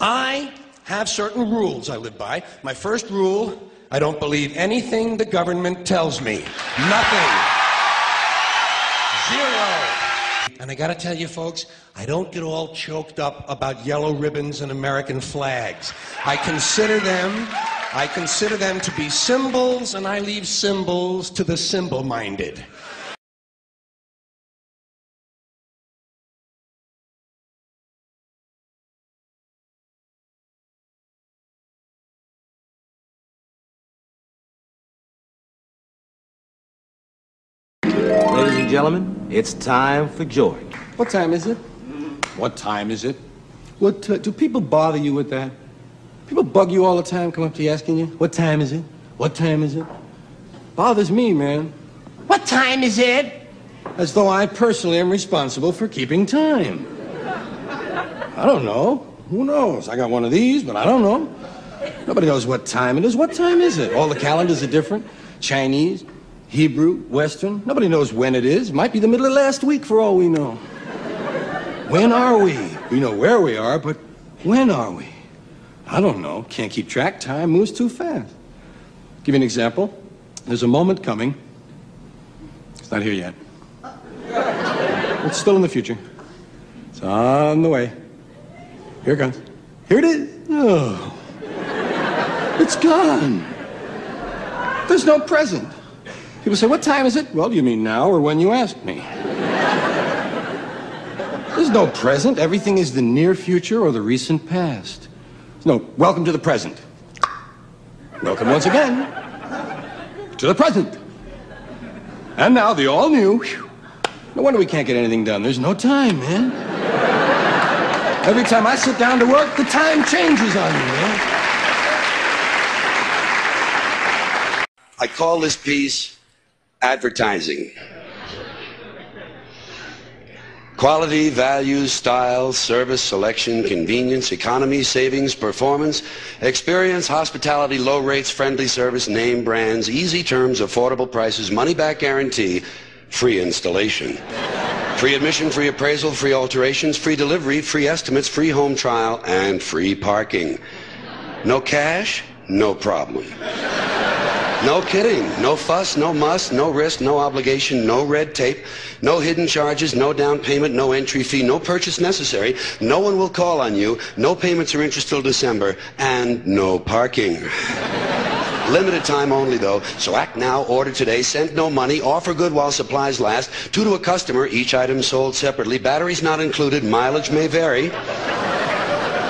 I have certain rules I live by. My first rule I don't believe anything the government tells me. Nothing. Zero. And I gotta tell you, folks, I don't get all choked up about yellow ribbons and American flags. I consider them. I consider them to be symbols, and I leave symbols to the symbol minded. Gentlemen, it's time for joy. What time is it? What time is it? What uh, do people bother you with that? People bug you all the time, come up to you asking you, "What time is it? What time is it?" Bothers me, man. What time is it? As though I personally am responsible for keeping time. I don't know. Who knows? I got one of these, but I don't know. Nobody knows what time it is. What time is it? All the calendars are different. Chinese, Hebrew, Western. Nobody knows when it is. Might be the middle of last week for all we know. When are we? We know where we are, but when are we? I don't know. Can't keep track. Time moves too fast. Give you an example. There's a moment coming. It's not here yet. It's still in the future. It's on the way. Here it comes. Here it is. Oh. It's gone. There's no present. People say, What time is it? Well, you mean now or when you asked me? There's no present. Everything is the near future or the recent past. No welcome to the present. Welcome once again to the present. And now the all new. No wonder we can't get anything done. There's no time, man. Every time I sit down to work, the time changes on me, man. I call this piece advertising. Quality, values, style, service, selection, convenience, economy, savings, performance, experience, hospitality, low rates, friendly service, name brands, easy terms, affordable prices, money back guarantee, free installation. Free admission, free appraisal, free alterations, free delivery, free estimates, free home trial, and free parking. No cash? No problem. No kidding. No fuss, no muss, no risk, no obligation, no red tape, no hidden charges, no down payment, no entry fee, no purchase necessary. No one will call on you, no payments or interest till December, and no parking. Limited time only, though. So act now, order today, send no money, offer good while supplies last. Two to a customer, each item sold separately. Batteries not included, mileage may vary.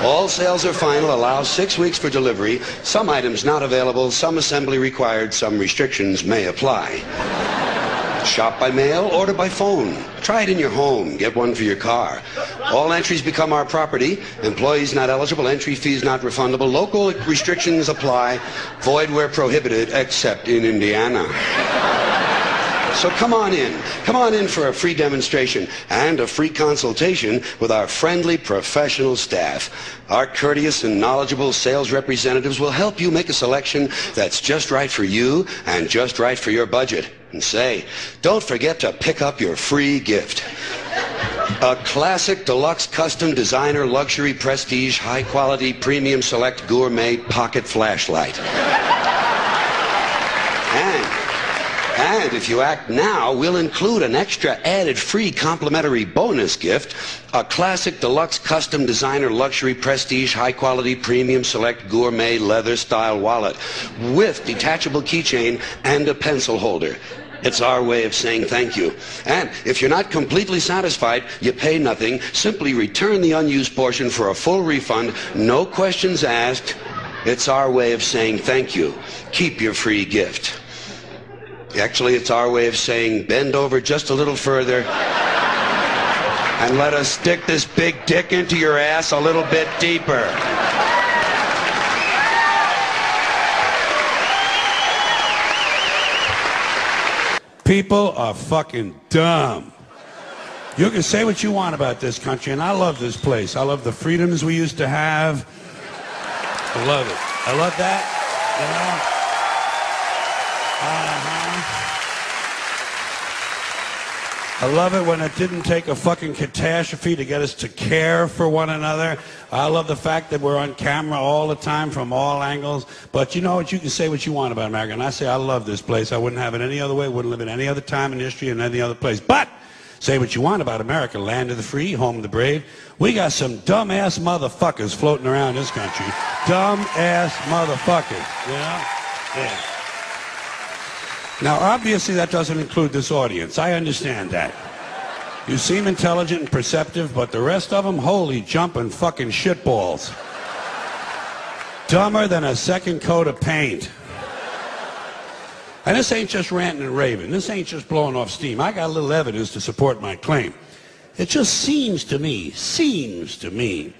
All sales are final, allow six weeks for delivery. Some items not available, some assembly required, some restrictions may apply. Shop by mail, order by phone. Try it in your home. Get one for your car. All entries become our property. Employees not eligible. Entry fees not refundable. Local restrictions apply. Void where prohibited, except in Indiana. So come on in. Come on in for a free demonstration and a free consultation with our friendly professional staff. Our courteous and knowledgeable sales representatives will help you make a selection that's just right for you and just right for your budget. And say, don't forget to pick up your free gift. A classic deluxe custom designer luxury prestige high quality premium select gourmet pocket flashlight. And if you act now, we'll include an extra added free complimentary bonus gift, a classic deluxe custom designer luxury prestige high quality premium select gourmet leather style wallet with detachable keychain and a pencil holder. It's our way of saying thank you. And if you're not completely satisfied, you pay nothing. Simply return the unused portion for a full refund, no questions asked. It's our way of saying thank you. Keep your free gift. Actually, it's our way of saying bend over just a little further and let us stick this big dick into your ass a little bit deeper. People are fucking dumb. You can say what you want about this country, and I love this place. I love the freedoms we used to have. I love it. I love that. You know? Uh-huh. I love it when it didn't take a fucking catastrophe to get us to care for one another. I love the fact that we're on camera all the time from all angles. But you know what? You can say what you want about America. And I say I love this place. I wouldn't have it any other way. Wouldn't live in any other time in history in any other place. But say what you want about America, land of the free, home of the brave. We got some dumbass motherfuckers floating around this country. Dumbass motherfuckers. You know? Yeah. Now, obviously, that doesn't include this audience. I understand that. You seem intelligent and perceptive, but the rest of them, holy jumping fucking shitballs. Dumber than a second coat of paint. And this ain't just ranting and raving. This ain't just blowing off steam. I got a little evidence to support my claim. It just seems to me, seems to me,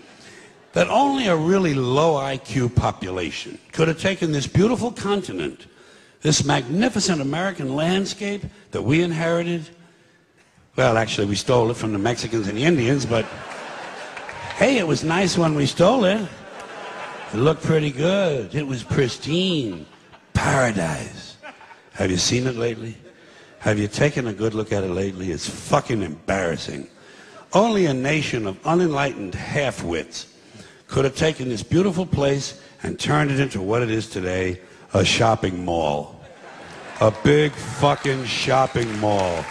that only a really low IQ population could have taken this beautiful continent this magnificent American landscape that we inherited. Well, actually, we stole it from the Mexicans and the Indians, but hey, it was nice when we stole it. It looked pretty good. It was pristine. Paradise. Have you seen it lately? Have you taken a good look at it lately? It's fucking embarrassing. Only a nation of unenlightened half-wits could have taken this beautiful place and turned it into what it is today, a shopping mall. A big fucking shopping mall.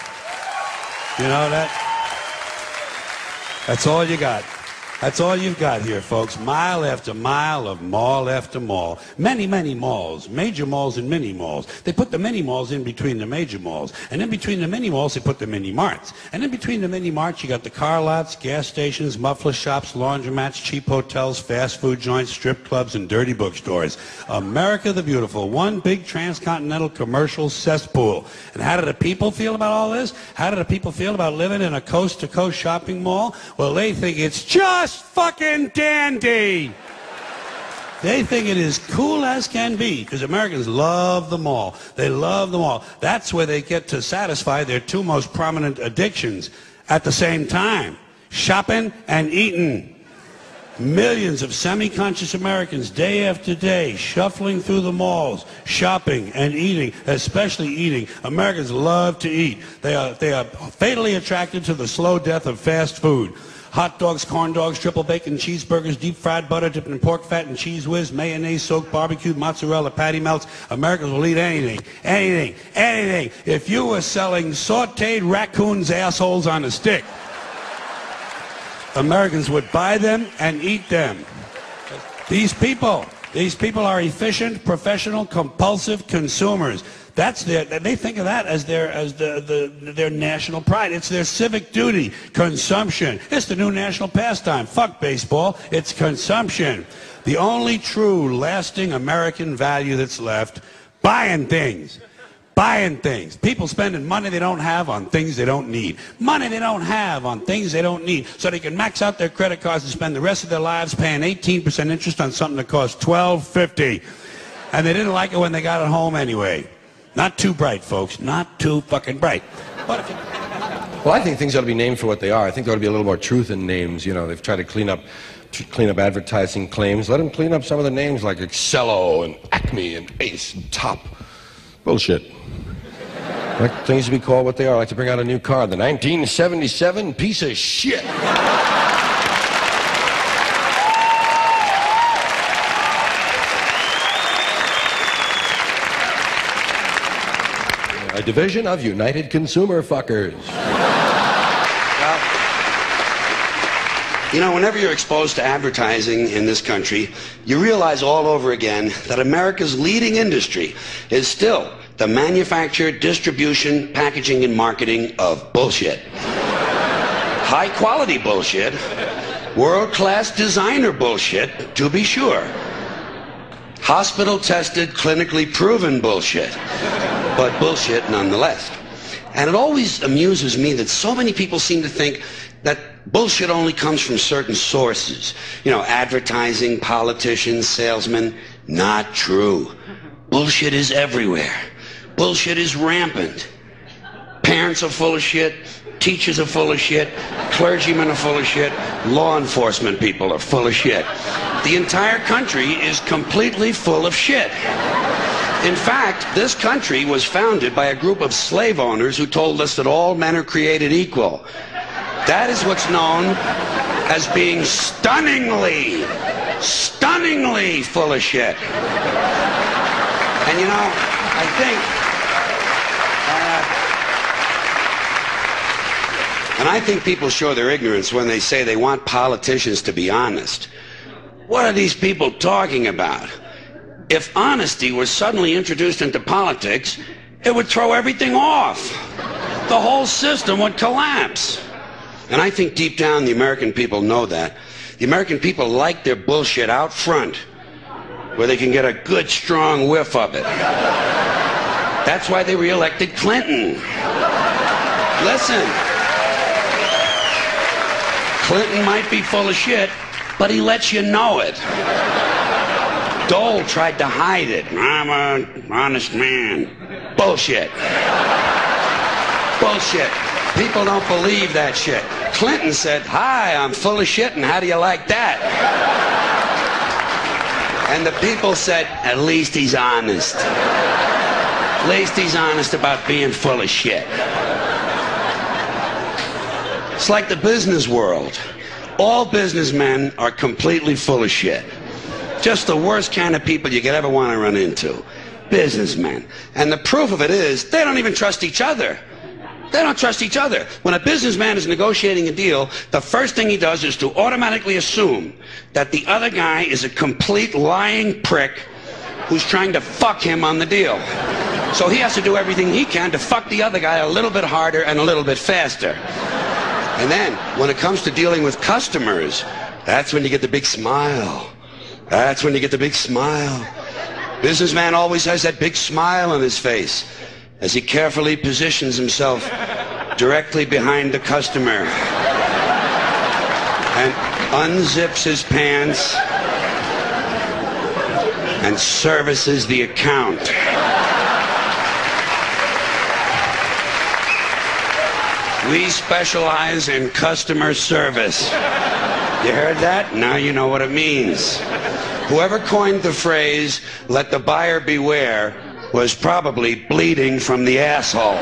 You know that? That's all you got. That's all you've got here, folks. Mile after mile of mall after mall. Many, many malls. Major malls and mini malls. They put the mini malls in between the major malls. And in between the mini malls, they put the mini marts. And in between the mini marts, you got the car lots, gas stations, muffler shops, laundromats, cheap hotels, fast food joints, strip clubs, and dirty bookstores. America the Beautiful. One big transcontinental commercial cesspool. And how do the people feel about all this? How do the people feel about living in a coast-to-coast shopping mall? Well, they think it's just just fucking dandy. They think it is cool as can be because Americans love the mall. They love the mall. That's where they get to satisfy their two most prominent addictions at the same time shopping and eating. Millions of semi-conscious Americans day after day shuffling through the malls, shopping and eating, especially eating. Americans love to eat. They are, they are fatally attracted to the slow death of fast food. Hot dogs, corn dogs, triple bacon cheeseburgers, deep fried butter dipped in pork fat and cheese whiz, mayonnaise soaked barbecue, mozzarella patty melts. Americans will eat anything, anything, anything. If you were selling sauteed raccoons' assholes on a stick, Americans would buy them and eat them. These people, these people are efficient, professional, compulsive consumers. That's their, they think of that as their, as the, the, their national pride. It's their civic duty. Consumption. It's the new national pastime. Fuck baseball. It's consumption. The only true lasting American value that's left, buying things. Buying things. People spending money they don't have on things they don't need. Money they don't have on things they don't need. So they can max out their credit cards and spend the rest of their lives paying 18% interest on something that costs $12.50. And they didn't like it when they got it home anyway. Not too bright, folks. Not too fucking bright. Well, I think things ought to be named for what they are. I think there ought to be a little more truth in names. You know, they've tried to clean up clean up advertising claims. Let them clean up some of the names like Excello and Acme and Ace and Top. Bullshit. like things to be called what they are. I like to bring out a new car, the 1977 piece of shit. A division of United Consumer Fuckers. Well, you know, whenever you're exposed to advertising in this country, you realize all over again that America's leading industry is still the manufacture, distribution, packaging, and marketing of bullshit. High quality bullshit, world class designer bullshit, to be sure. Hospital tested, clinically proven bullshit but bullshit nonetheless. And it always amuses me that so many people seem to think that bullshit only comes from certain sources. You know, advertising, politicians, salesmen. Not true. Bullshit is everywhere. Bullshit is rampant. Parents are full of shit. Teachers are full of shit. Clergymen are full of shit. Law enforcement people are full of shit. The entire country is completely full of shit. In fact, this country was founded by a group of slave owners who told us that all men are created equal. That is what's known as being stunningly, stunningly full of shit. And you know, I think. Uh, and I think people show their ignorance when they say they want politicians to be honest. What are these people talking about? If honesty was suddenly introduced into politics, it would throw everything off. The whole system would collapse. And I think deep down the American people know that. The American people like their bullshit out front, where they can get a good, strong whiff of it. That's why they reelected Clinton. Listen. Clinton might be full of shit, but he lets you know it. Dole tried to hide it. I'm an honest man. Bullshit. Bullshit. People don't believe that shit. Clinton said, Hi, I'm full of shit, and how do you like that? And the people said, At least he's honest. At least he's honest about being full of shit. It's like the business world. All businessmen are completely full of shit. Just the worst kind of people you could ever want to run into. Businessmen. And the proof of it is they don't even trust each other. They don't trust each other. When a businessman is negotiating a deal, the first thing he does is to automatically assume that the other guy is a complete lying prick who's trying to fuck him on the deal. So he has to do everything he can to fuck the other guy a little bit harder and a little bit faster. And then, when it comes to dealing with customers, that's when you get the big smile. That's when you get the big smile. Businessman always has that big smile on his face as he carefully positions himself directly behind the customer and unzips his pants and services the account. We specialize in customer service. You heard that? Now you know what it means. Whoever coined the phrase, let the buyer beware, was probably bleeding from the asshole.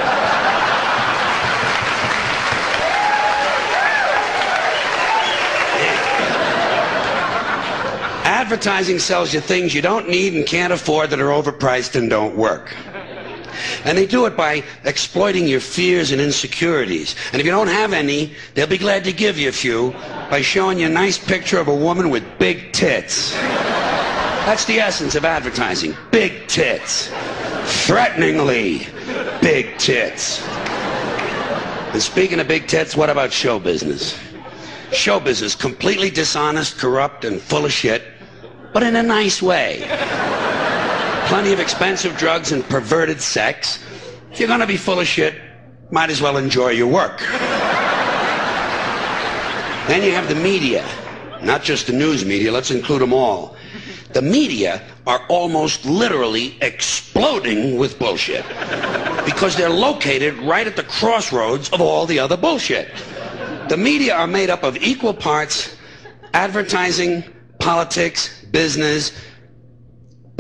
Advertising sells you things you don't need and can't afford that are overpriced and don't work. And they do it by exploiting your fears and insecurities. And if you don't have any, they'll be glad to give you a few by showing you a nice picture of a woman with big tits. That's the essence of advertising. Big tits. Threateningly big tits. And speaking of big tits, what about show business? Show business, completely dishonest, corrupt, and full of shit, but in a nice way plenty of expensive drugs and perverted sex. If you're going to be full of shit, might as well enjoy your work. then you have the media, not just the news media, let's include them all. The media are almost literally exploding with bullshit because they're located right at the crossroads of all the other bullshit. The media are made up of equal parts advertising, politics, business,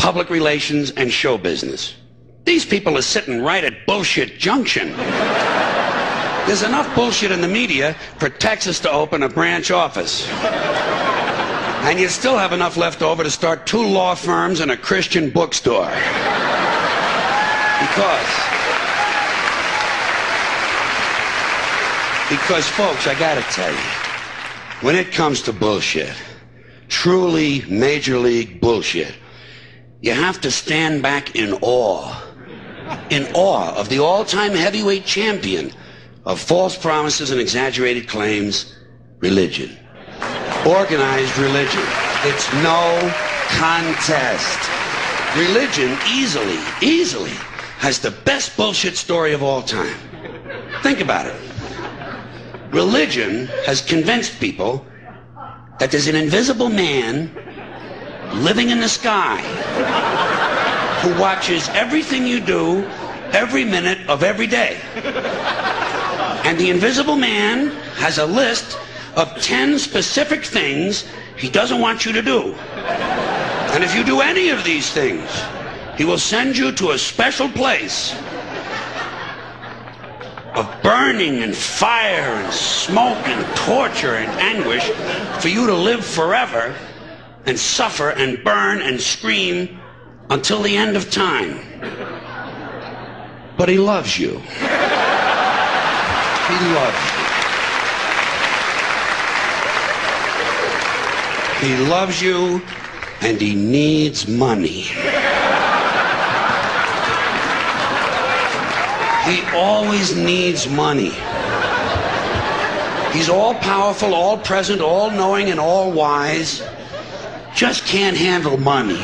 public relations, and show business. These people are sitting right at bullshit junction. There's enough bullshit in the media for Texas to open a branch office. And you still have enough left over to start two law firms and a Christian bookstore. Because, because folks, I gotta tell you, when it comes to bullshit, truly major league bullshit, you have to stand back in awe, in awe of the all-time heavyweight champion of false promises and exaggerated claims, religion. Organized religion. It's no contest. Religion easily, easily has the best bullshit story of all time. Think about it. Religion has convinced people that there's an invisible man living in the sky who watches everything you do every minute of every day. And the invisible man has a list of 10 specific things he doesn't want you to do. And if you do any of these things, He will send you to a special place of burning and fire and smoke and torture and anguish for you to live forever and suffer and burn and scream until the end of time. But he loves you. He loves you. He loves you and he needs money. He always needs money. He's all powerful, all present, all knowing, and all wise. Just can't handle money.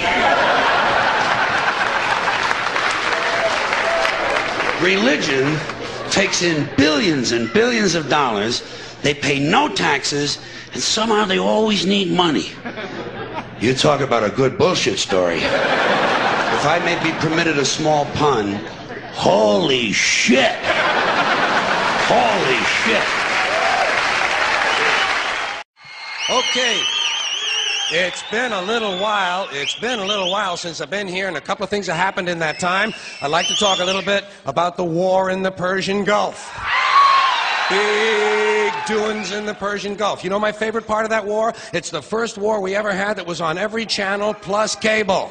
Religion takes in billions and billions of dollars. They pay no taxes, and somehow they always need money. You talk about a good bullshit story. If I may be permitted a small pun, holy shit. Holy shit. Okay. It's been a little while. It's been a little while since I've been here, and a couple of things have happened in that time. I'd like to talk a little bit about the war in the Persian Gulf. Big doings in the Persian Gulf. You know my favorite part of that war? It's the first war we ever had that was on every channel plus cable.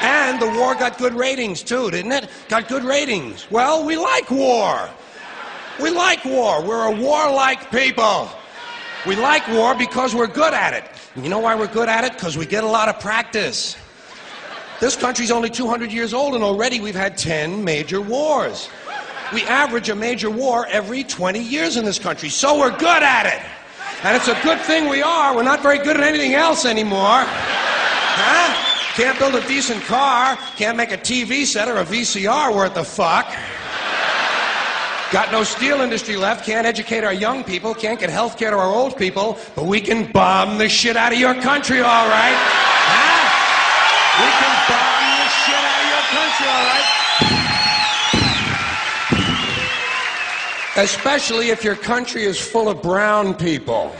And the war got good ratings too, didn't it? Got good ratings. Well, we like war. We like war. We're a warlike people. We like war because we're good at it. You know why we're good at it? Because we get a lot of practice. This country's only 200 years old, and already we've had 10 major wars. We average a major war every 20 years in this country, so we're good at it. And it's a good thing we are. We're not very good at anything else anymore. Huh? Can't build a decent car, can't make a TV set or a VCR worth the fuck. Got no steel industry left, can't educate our young people, can't get health care to our old people, but we can bomb the shit out of your country, all right? Huh? We can bomb the shit out of your country, all right? Especially if your country is full of brown people.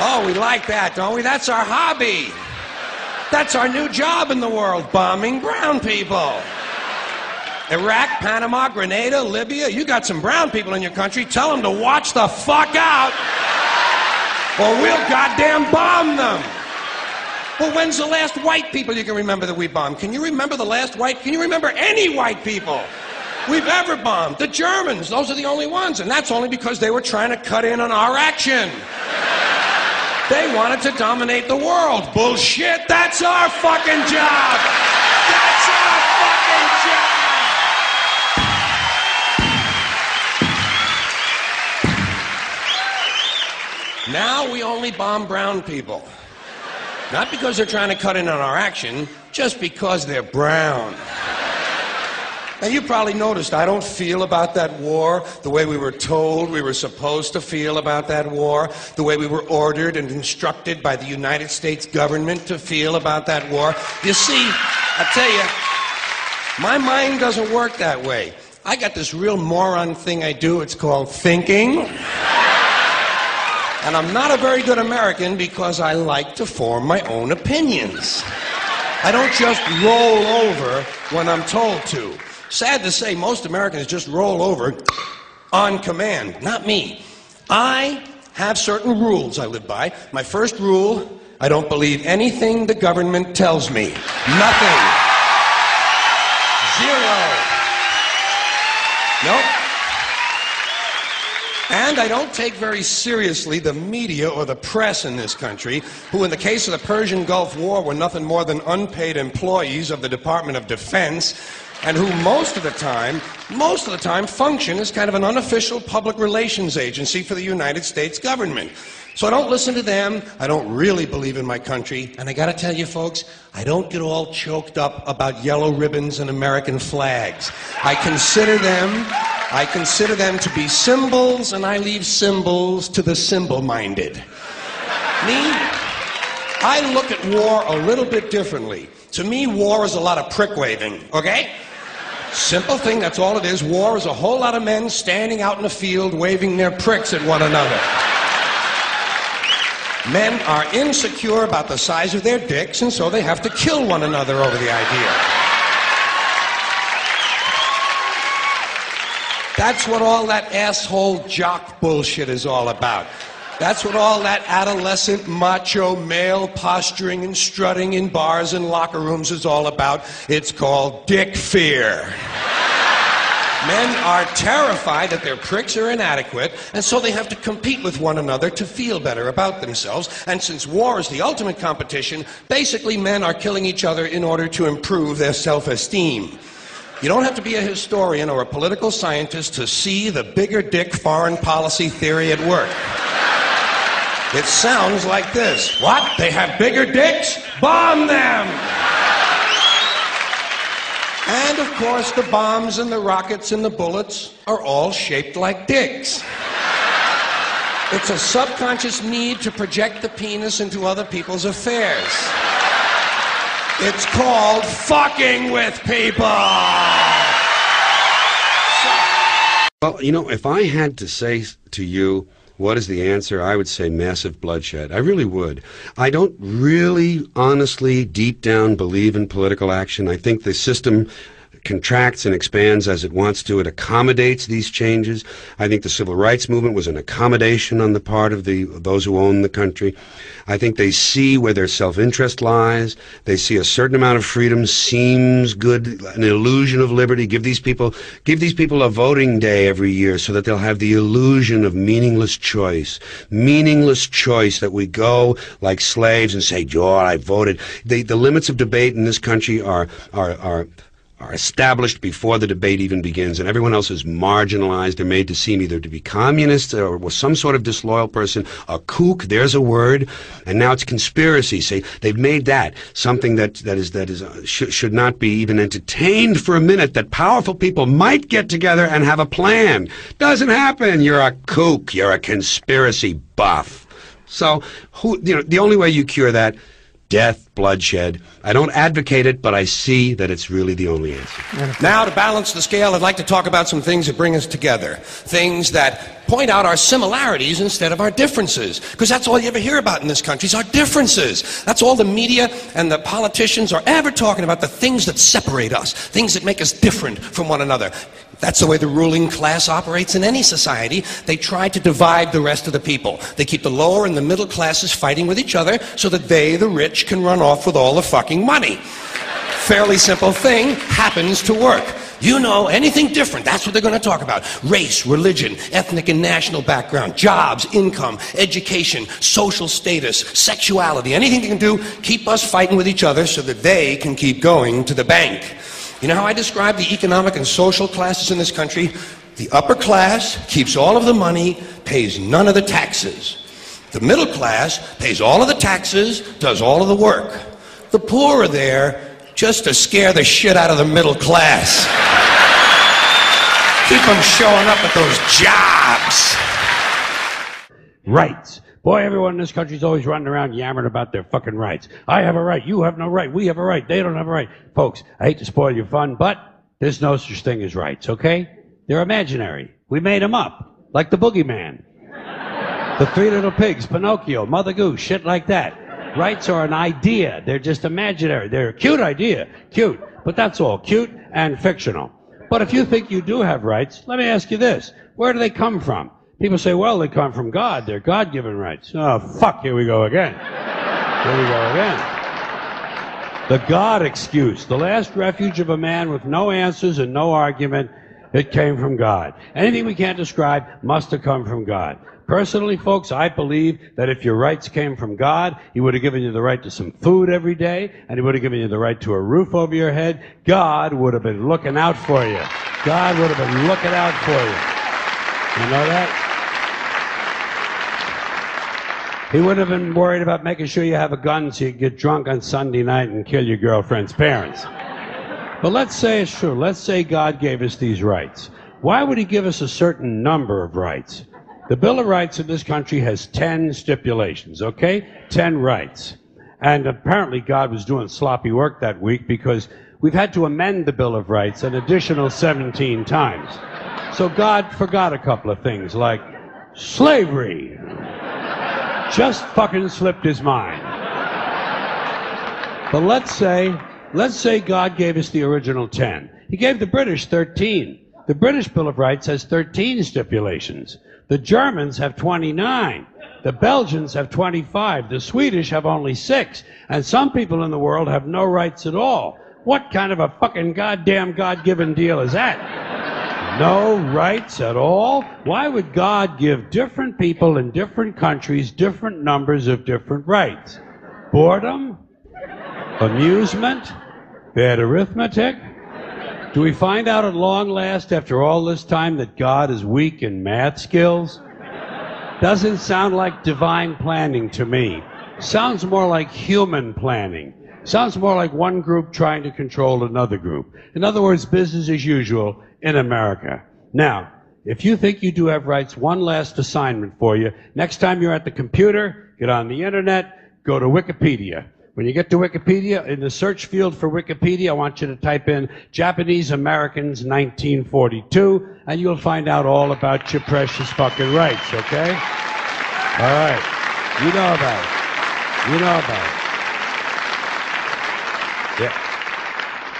Oh, we like that, don't we? That's our hobby. That's our new job in the world, bombing brown people. Iraq, Panama, Grenada, Libya, you got some brown people in your country. Tell them to watch the fuck out, or we'll goddamn bomb them. Well, when's the last white people you can remember that we bombed? Can you remember the last white? Can you remember any white people we've ever bombed? The Germans, those are the only ones, and that's only because they were trying to cut in on our action. They wanted to dominate the world. Bullshit, that's our fucking job. Now we only bomb brown people. Not because they're trying to cut in on our action, just because they're brown. Now, you probably noticed I don't feel about that war the way we were told we were supposed to feel about that war, the way we were ordered and instructed by the United States government to feel about that war. You see, I tell you, my mind doesn't work that way. I got this real moron thing I do, it's called thinking. And I'm not a very good American because I like to form my own opinions. I don't just roll over when I'm told to. Sad to say, most Americans just roll over on command. Not me. I have certain rules I live by. My first rule I don't believe anything the government tells me. Nothing. And I don't take very seriously the media or the press in this country, who, in the case of the Persian Gulf War, were nothing more than unpaid employees of the Department of Defense, and who most of the time, most of the time, function as kind of an unofficial public relations agency for the United States government. So I don't listen to them. I don't really believe in my country. And I got to tell you, folks, I don't get all choked up about yellow ribbons and American flags. I consider them, I consider them to be symbols, and I leave symbols to the symbol-minded. Me, I look at war a little bit differently. To me, war is a lot of prick waving, okay? Simple thing, that's all it is. War is a whole lot of men standing out in the field waving their pricks at one another. Men are insecure about the size of their dicks, and so they have to kill one another over the idea. That's what all that asshole jock bullshit is all about. That's what all that adolescent macho male posturing and strutting in bars and locker rooms is all about. It's called dick fear. Men are terrified that their pricks are inadequate, and so they have to compete with one another to feel better about themselves. And since war is the ultimate competition, basically men are killing each other in order to improve their self esteem. You don't have to be a historian or a political scientist to see the bigger dick foreign policy theory at work. It sounds like this. What? They have bigger dicks? Bomb them! And of course, the bombs and the rockets and the bullets are all shaped like dicks. It's a subconscious need to project the penis into other people's affairs. It's called fucking with people. Well, you know, if I had to say to you, what is the answer? I would say massive bloodshed. I really would. I don't really, honestly, deep down believe in political action. I think the system contracts and expands as it wants to. It accommodates these changes. I think the civil rights movement was an accommodation on the part of the those who own the country. I think they see where their self-interest lies. They see a certain amount of freedom seems good, an illusion of liberty. Give these people give these people a voting day every year so that they'll have the illusion of meaningless choice. Meaningless choice that we go like slaves and say, "Oh, I voted." The the limits of debate in this country are are are are established before the debate even begins, and everyone else is marginalized. They're made to seem either to be communists or some sort of disloyal person, a kook. There's a word, and now it's conspiracy. Say they've made that something that that is that is uh, sh- should not be even entertained for a minute. That powerful people might get together and have a plan. Doesn't happen. You're a kook. You're a conspiracy buff. So, who you know the only way you cure that death, bloodshed. I don't advocate it, but I see that it's really the only answer. Now, to balance the scale, I'd like to talk about some things that bring us together. Things that point out our similarities instead of our differences. Because that's all you ever hear about in this country is our differences. That's all the media and the politicians are ever talking about, the things that separate us, things that make us different from one another. That's the way the ruling class operates in any society. They try to divide the rest of the people. They keep the lower and the middle classes fighting with each other so that they, the rich, can run off with all the fucking money. Fairly simple thing happens to work. You know, anything different, that's what they're going to talk about. Race, religion, ethnic and national background, jobs, income, education, social status, sexuality, anything they can do, keep us fighting with each other so that they can keep going to the bank. You know how I describe the economic and social classes in this country? The upper class keeps all of the money, pays none of the taxes. The middle class pays all of the taxes, does all of the work. The poor are there just to scare the shit out of the middle class. Keep them showing up at those jobs. Rights. Boy, everyone in this country's always running around yammering about their fucking rights. I have a right. You have no right. We have a right. They don't have a right. Folks, I hate to spoil your fun, but there's no such thing as rights, okay? They're imaginary. We made them up. Like the boogeyman. The three little pigs, Pinocchio, Mother Goose, shit like that. Rights are an idea. They're just imaginary. They're a cute idea. Cute. But that's all. Cute and fictional. But if you think you do have rights, let me ask you this. Where do they come from? People say, well, they come from God. They're God given rights. Oh, fuck, here we go again. Here we go again. The God excuse, the last refuge of a man with no answers and no argument. It came from God. Anything we can't describe must have come from God. Personally, folks, I believe that if your rights came from God, He would have given you the right to some food every day, and He would have given you the right to a roof over your head. God would have been looking out for you. God would have been looking out for you. You know that? He would have been worried about making sure you have a gun so you get drunk on Sunday night and kill your girlfriend's parents. But let's say it's true. Let's say God gave us these rights. Why would He give us a certain number of rights? The Bill of Rights in this country has 10 stipulations, okay? 10 rights. And apparently God was doing sloppy work that week because we've had to amend the Bill of Rights an additional 17 times. So God forgot a couple of things like slavery, just fucking slipped his mind. But let's say, let's say God gave us the original 10. He gave the British 13. The British Bill of Rights has 13 stipulations. The Germans have 29. The Belgians have 25. The Swedish have only six. And some people in the world have no rights at all. What kind of a fucking goddamn God-given deal is that? No rights at all? Why would God give different people in different countries different numbers of different rights? Boredom? Amusement? Bad arithmetic? Do we find out at long last after all this time that God is weak in math skills? Doesn't sound like divine planning to me. Sounds more like human planning. Sounds more like one group trying to control another group. In other words, business as usual in America. Now, if you think you do have rights, one last assignment for you. Next time you're at the computer, get on the internet, go to Wikipedia. When you get to Wikipedia, in the search field for Wikipedia, I want you to type in Japanese Americans 1942, and you'll find out all about your precious fucking rights, okay? All right. You know about it. You know about it.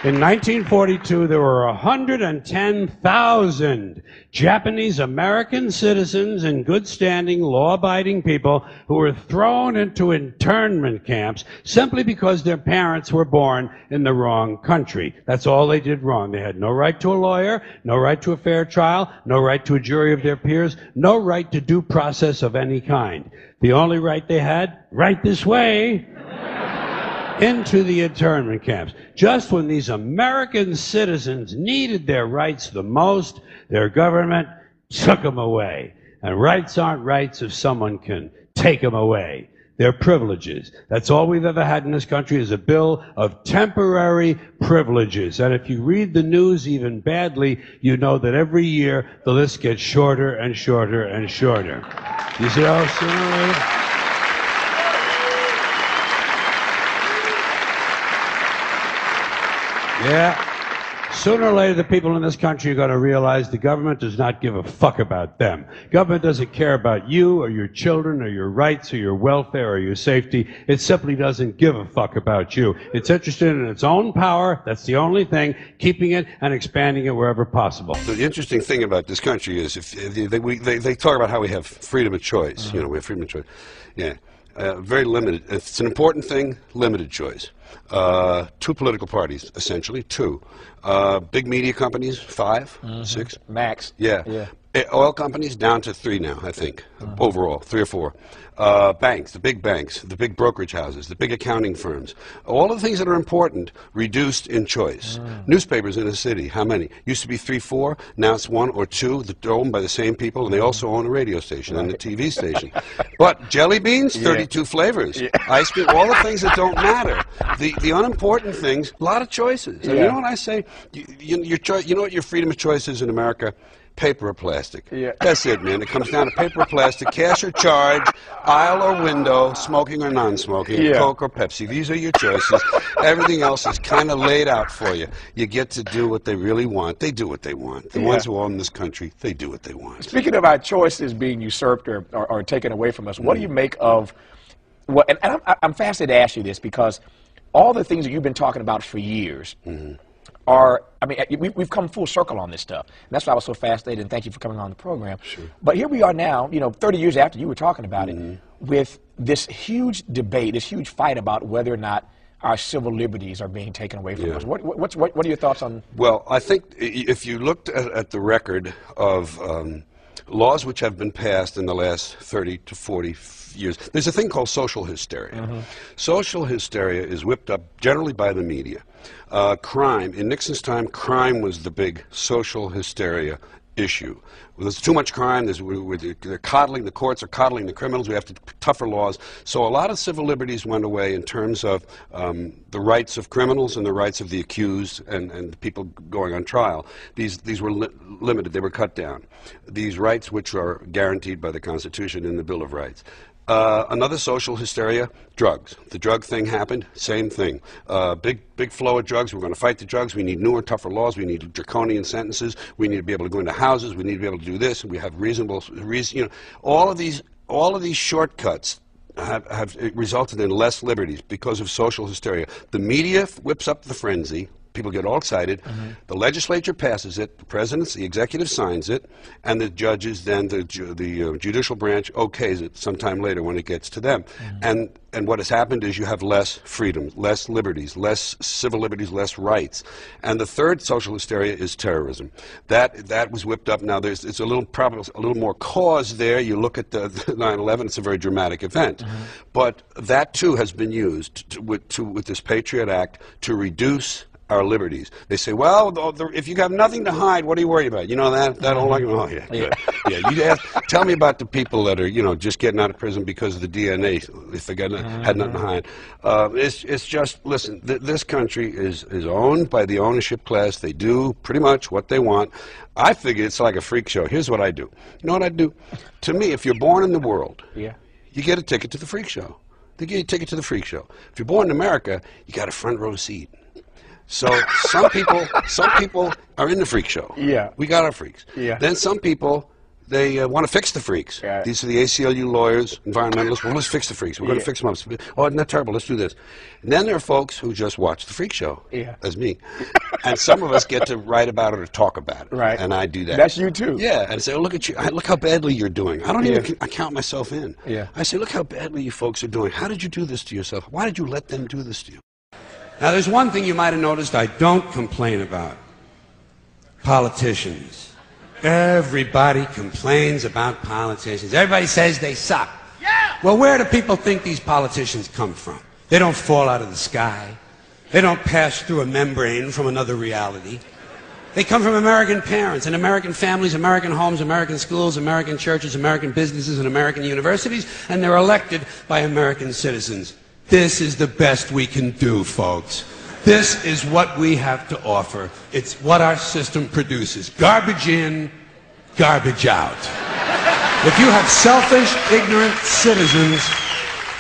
In 1942, there were 110,000 Japanese American citizens in good standing, law abiding people who were thrown into internment camps simply because their parents were born in the wrong country. That's all they did wrong. They had no right to a lawyer, no right to a fair trial, no right to a jury of their peers, no right to due process of any kind. The only right they had, right this way, into the internment camps. Just when these American citizens needed their rights the most, their government took them away. And rights aren't rights if someone can take them away. They're privileges. That's all we've ever had in this country is a bill of temporary privileges. And if you read the news even badly, you know that every year the list gets shorter and shorter and shorter. You see how sooner or later? Yeah. Sooner or later, the people in this country are going to realize the government does not give a fuck about them. Government doesn't care about you or your children or your rights or your welfare or your safety. It simply doesn't give a fuck about you. It's interested in its own power. That's the only thing, keeping it and expanding it wherever possible. The interesting thing about this country is if, they, we, they, they talk about how we have freedom of choice. You know, we have freedom of choice. Yeah. Uh, very limited. It's an important thing, limited choice. Uh, two political parties, essentially, two. Uh, big media companies, 5 six. Max. Yeah. Yeah. Uh, Oil companies down to three now, I think, overall, three or four. Uh, banks, the big banks, the big brokerage houses, the big accounting firms, all of the things that are important reduced in choice. Newspapers in a city, how many? Used to be three, four. Now it's one or two that are owned by the same people, and they also own a radio station and a TV station. But jelly beans, 32 flavors. Ice cream, all the things that don't matter. The the unimportant things, a lot of choices. And you know what I say? You, you, your choi- you know what your freedom of choice is in America? Paper or plastic. Yeah. That's it, man. It comes down to paper or plastic, cash or charge, aisle or window, smoking or non-smoking, Yeah. Coke or Pepsi. These are your choices. Everything else is kind of laid out for you. You get to do what they really want. They do what they want. The Yeah. ones who own this country, they do what they want. Speaking of our choices being usurped or, or, or taken away from us, what do you make of what? And, and I'm, I'm fascinated to ask you this because all the things that you've been talking about for years mm-hmm. Are. I mean, we, we've come full circle on this stuff. And that's why I was so fascinated. And thank you for coming on the program. Sure. But here we are now. You know, 30 years after you were talking about it, with this huge debate, this huge fight about whether or not our civil liberties are being taken away from Yeah. us. What, what, what are your thoughts on? Well, I think if you looked at, at the record of um, laws which have been passed in the last 30 to 40 years, there's a thing called social hysteria. Social hysteria is whipped up generally by the media. Uh, crime, in Nixon's time, crime was the big social hysteria issue. There's too much crime. There's, we, we, they're coddling, the courts are coddling the criminals. We have to tougher laws. So a lot of civil liberties went away in terms of um, the rights of criminals and the rights of the accused and, and people going on trial. These, these were li- limited. They were cut down. These rights, which are guaranteed by the Constitution and the Bill of Rights. Uh, another social hysteria, drugs. The drug thing happened, same thing. Uh, big, big flow of drugs. We're going to fight the drugs. We need newer, tougher laws. We need draconian sentences. We need to be able to go into houses. We need to be able to do this. We have reasonable, reason, you know, all of these, all of these shortcuts have, have resulted in less liberties because of social hysteria. The media whips up the frenzy. People get all excited. Mm-hmm. The legislature passes it. The president, the executive signs it, and the judges, then the ju- the uh, judicial branch okays it sometime later when it gets to them. Mm-hmm. And and what has happened is you have less freedom, less liberties, less civil liberties, less rights. And the third social hysteria is terrorism. That that was whipped up. Now there's it's a little probably a little more cause there. You look at the, the 9/11; it's a very dramatic event, but that too has been used to, with to, with this Patriot Act to reduce our liberties. They say, well, the, the, if you have nothing to hide, what are you worried about? You know that that whole like, oh yeah, good. yeah. You ask, tell me about the people that are you know just getting out of prison because of the DNA. If they got no- had nothing to hide, uh, it's it's just listen. Th- this country is is owned by the ownership class. They do pretty much what they want. I figure it's like a freak show. Here's what I do. You know what I do? To me, if you're born in the world, Yeah. you get a ticket to the freak show. They give you a ticket to the freak show. If you're born in America, you got a front row seat. So some people, some people are in the freak show. Yeah. we got our freaks. Yeah. Then some people, they uh, want to fix the freaks. Yeah. These are the ACLU lawyers, environmentalists. Well, let's fix the freaks. We're going Yeah. to fix them up. Oh, isn't that terrible? Let's do this. And then there are folks who just watch the freak show. Yeah. As me. and some of us get to write about it or talk about it. Right. And I do that. That's you too. Yeah, and I say, oh, look at you. I- Look how badly you're doing. I don't even I count myself in. Yeah. I say, look how badly you folks are doing. How did you do this to yourself? Why did you let them do this to you? Now, there's one thing you might have noticed I don't complain about politicians. Everybody complains about politicians. Everybody says they suck. Yeah. Well, where do people think these politicians come from? They don't fall out of the sky. They don't pass through a membrane from another reality. They come from American parents and American families, American homes, American schools, American churches, American businesses, and American universities, and they're elected by American citizens. This is the best we can do, folks. This is what we have to offer. It's what our system produces. Garbage in, garbage out. If you have selfish, ignorant citizens,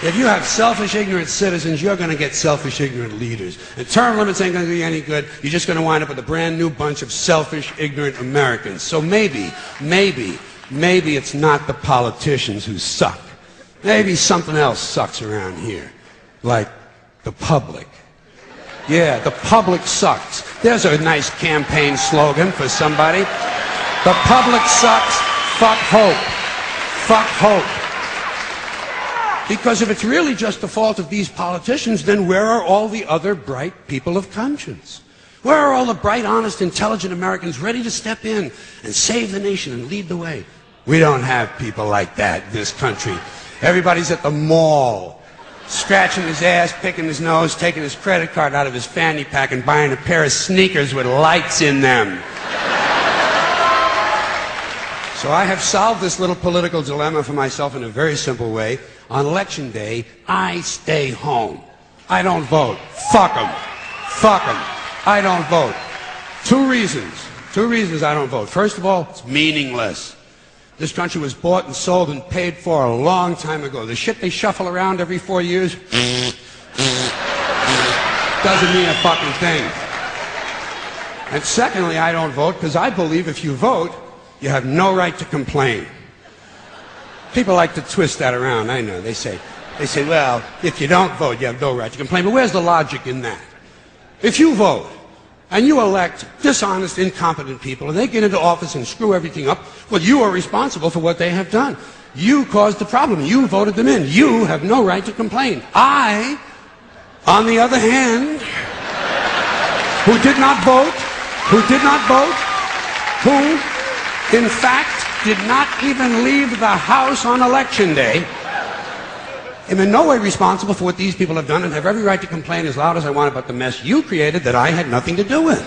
if you have selfish, ignorant citizens, you're going to get selfish, ignorant leaders. And term limits ain't going to do any good. You're just going to wind up with a brand new bunch of selfish, ignorant Americans. So maybe, maybe, maybe it's not the politicians who suck. Maybe something else sucks around here. Like the public. Yeah, the public sucks. There's a nice campaign slogan for somebody. The public sucks. Fuck hope. Fuck hope. Because if it's really just the fault of these politicians, then where are all the other bright people of conscience? Where are all the bright, honest, intelligent Americans ready to step in and save the nation and lead the way? We don't have people like that in this country. Everybody's at the mall, scratching his ass, picking his nose, taking his credit card out of his fanny pack and buying a pair of sneakers with lights in them. So I have solved this little political dilemma for myself in a very simple way. On election day, I stay home. I don't vote. Fuck them. Fuck them. I don't vote. Two reasons. Two reasons I don't vote. First of all, it's meaningless. This country was bought and sold and paid for a long time ago. The shit they shuffle around every four years doesn't mean a fucking thing. And secondly, I don't vote because I believe if you vote, you have no right to complain. People like to twist that around. I know. They say, they say, well, if you don't vote, you have no right to complain. But where's the logic in that? If you vote and you elect dishonest, incompetent people and they get into office and screw everything up, well, you are responsible for what they have done. You caused the problem. You voted them in. You have no right to complain. I, on the other hand, who did not vote, who did not vote, who, in fact, did not even leave the House on election day, am in no way responsible for what these people have done and have every right to complain as loud as I want about the mess you created that I had nothing to do with.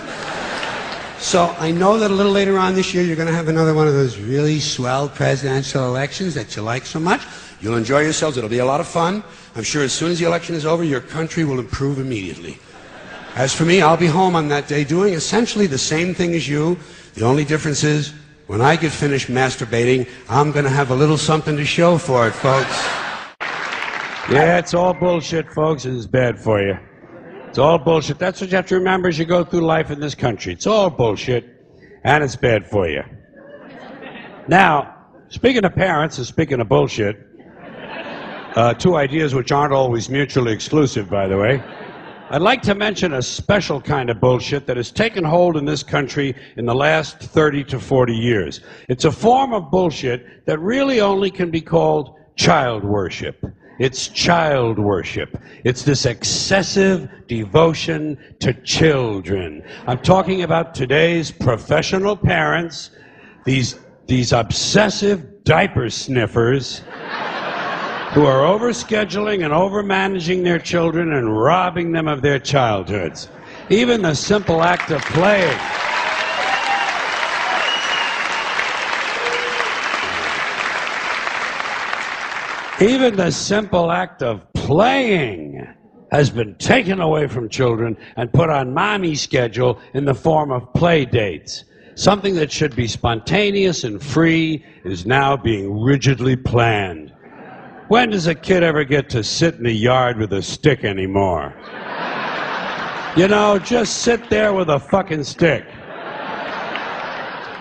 So I know that a little later on this year you're going to have another one of those really swell presidential elections that you like so much. You'll enjoy yourselves. It'll be a lot of fun. I'm sure as soon as the election is over, your country will improve immediately. As for me, I'll be home on that day doing essentially the same thing as you. The only difference is when I get finished masturbating, I'm going to have a little something to show for it, folks. Yeah, it's all bullshit, folks. It's bad for you. It's all bullshit. That's what you have to remember as you go through life in this country. It's all bullshit, and it's bad for you. Now, speaking of parents and speaking of bullshit, Uh, two ideas which aren't always mutually exclusive, by the way. I'd like to mention a special kind of bullshit that has taken hold in this country in the last 30 to 40 years. It's a form of bullshit that really only can be called child worship. It's child worship. It's this excessive devotion to children. I'm talking about today's professional parents, these, these obsessive diaper sniffers who are overscheduling and overmanaging their children and robbing them of their childhoods. Even the simple act of playing. Even the simple act of playing has been taken away from children and put on mommy's schedule in the form of play dates. Something that should be spontaneous and free is now being rigidly planned. When does a kid ever get to sit in the yard with a stick anymore? You know, just sit there with a fucking stick.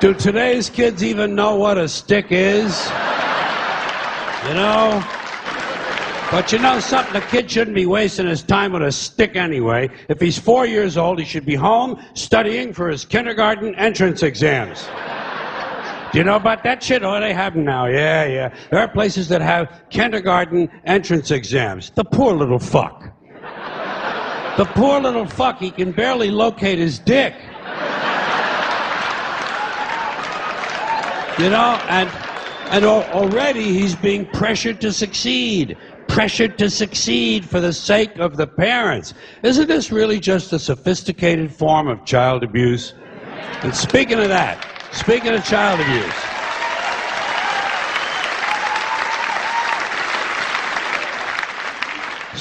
Do today's kids even know what a stick is? You know? But you know something? A kid shouldn't be wasting his time with a stick anyway. If he's four years old, he should be home studying for his kindergarten entrance exams. Do you know about that shit? Oh, they have them now. Yeah, yeah. There are places that have kindergarten entrance exams. The poor little fuck. The poor little fuck, he can barely locate his dick. You know, and and already he's being pressured to succeed. Pressured to succeed for the sake of the parents. Isn't this really just a sophisticated form of child abuse? And speaking of that, speaking of child abuse,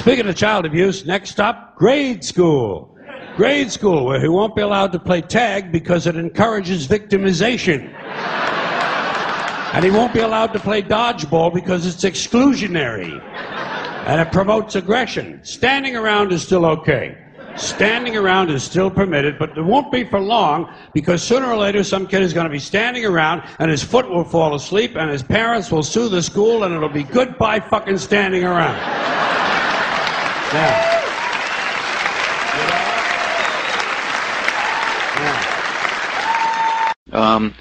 Speaking of child abuse, next up, grade school. Grade school, where he won't be allowed to play tag because it encourages victimization. And he won't be allowed to play dodgeball because it's exclusionary. And it promotes aggression. Standing around is still okay. Standing around is still permitted, but it won't be for long because sooner or later some kid is going to be standing around and his foot will fall asleep and his parents will sue the school and it'll be goodbye fucking standing around. Yeah. Um,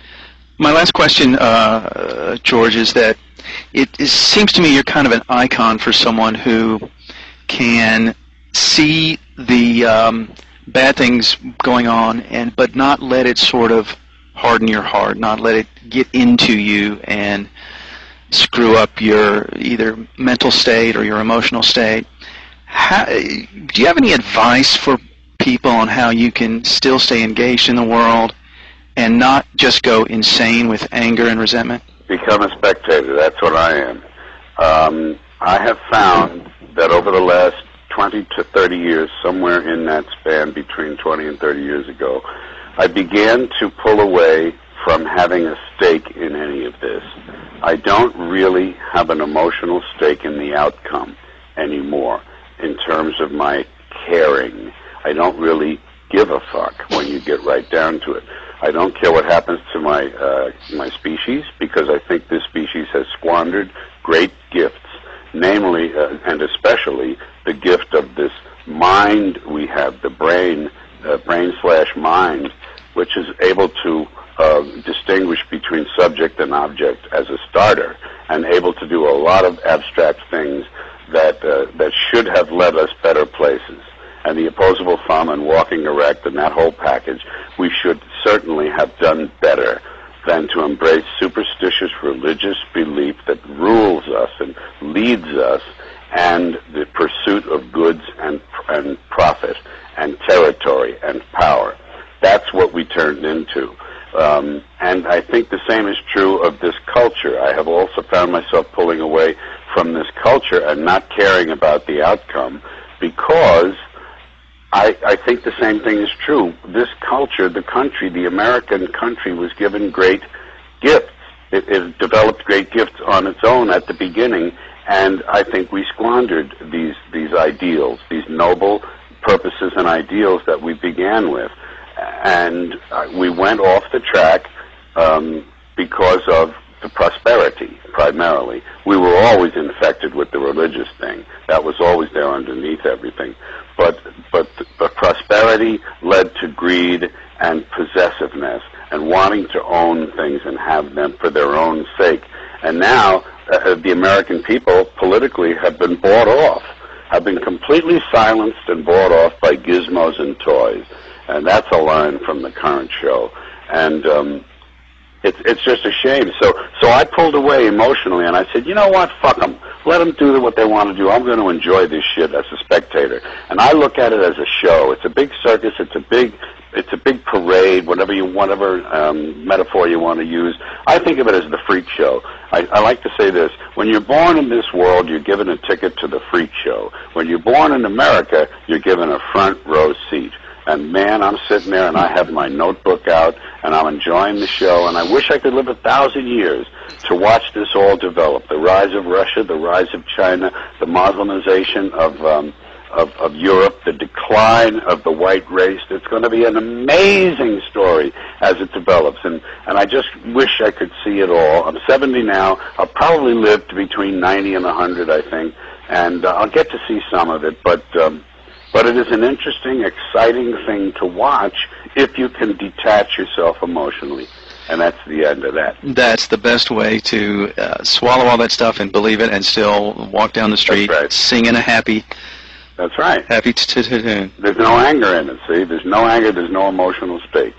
my last question, uh, George, is that it, it seems to me you're kind of an icon for someone who can see the um, bad things going on, and but not let it sort of harden your heart, not let it get into you and screw up your either mental state or your emotional state. How, do you have any advice for people on how you can still stay engaged in the world and not just go insane with anger and resentment? Become a spectator. That's what I am. Um, I have found that over the last 20 to 30 years, somewhere in that span between 20 and 30 years ago, I began to pull away from having a stake in any of this. I don't really have an emotional stake in the outcome anymore in terms of my caring. I don't really give a fuck when you get right down to it. I don't care what happens to my uh, my species because I think this species has squandered great gifts, namely uh, and especially the gift of this mind we have, the brain, uh, brain slash mind, which is able to uh, distinguish between subject and object as a starter, and able to do a lot of abstract things that uh, that should have led us better places and the opposable thumb and walking erect and that whole package, we should certainly have done better than to embrace superstitious religious belief that rules us and leads us and the pursuit of goods and, and profit and territory and power. That's what we turned into. Um, and I think the same is true of this culture. I have also found myself pulling away from this culture and not caring about the outcome because I, I think the same thing is true. This culture, the country, the American country was given great gifts. It, it developed great gifts on its own at the beginning, and I think we squandered these these ideals, these noble purposes and ideals that we began with, and uh, we went off the track um, because of to prosperity primarily. We were always infected with the religious thing. That was always there underneath everything. But but but prosperity led to greed and possessiveness and wanting to own things and have them for their own sake. And now uh, the American people politically have been bought off, have been completely silenced and bought off by gizmos and toys. And that's a line from the current show. And um, it's it's just a shame. So so I pulled away emotionally, and I said, you know what? Fuck them. Let them do what they want to do. I'm going to enjoy this shit as a spectator. And I look at it as a show. It's a big circus. It's a big it's a big parade, whatever you whatever um, metaphor you want to use. I think of it as the freak show. I, I like to say this: when you're born in this world, you're given a ticket to the freak show. When you're born in America, you're given a front row seat. And man, I'm sitting there and I have my notebook out and I'm enjoying the show and I wish I could live a thousand years to watch this all develop. The rise of Russia, the rise of China, the Muslimization of, um, of, of Europe, the decline of the white race. It's going to be an amazing story as it develops. And, and I just wish I could see it all. I'm 70 now. I'll probably live to between 90 and 100, I think. And uh, I'll get to see some of it. But, um, but it is an interesting, exciting thing to watch if you can detach yourself emotionally. And that's the end of that. That's the best way to uh, swallow all that stuff and believe it, and still walk down the street right. singing a happy, That's right. happy t- t-. There's no anger in it, see? There's no anger, there's no emotional stake.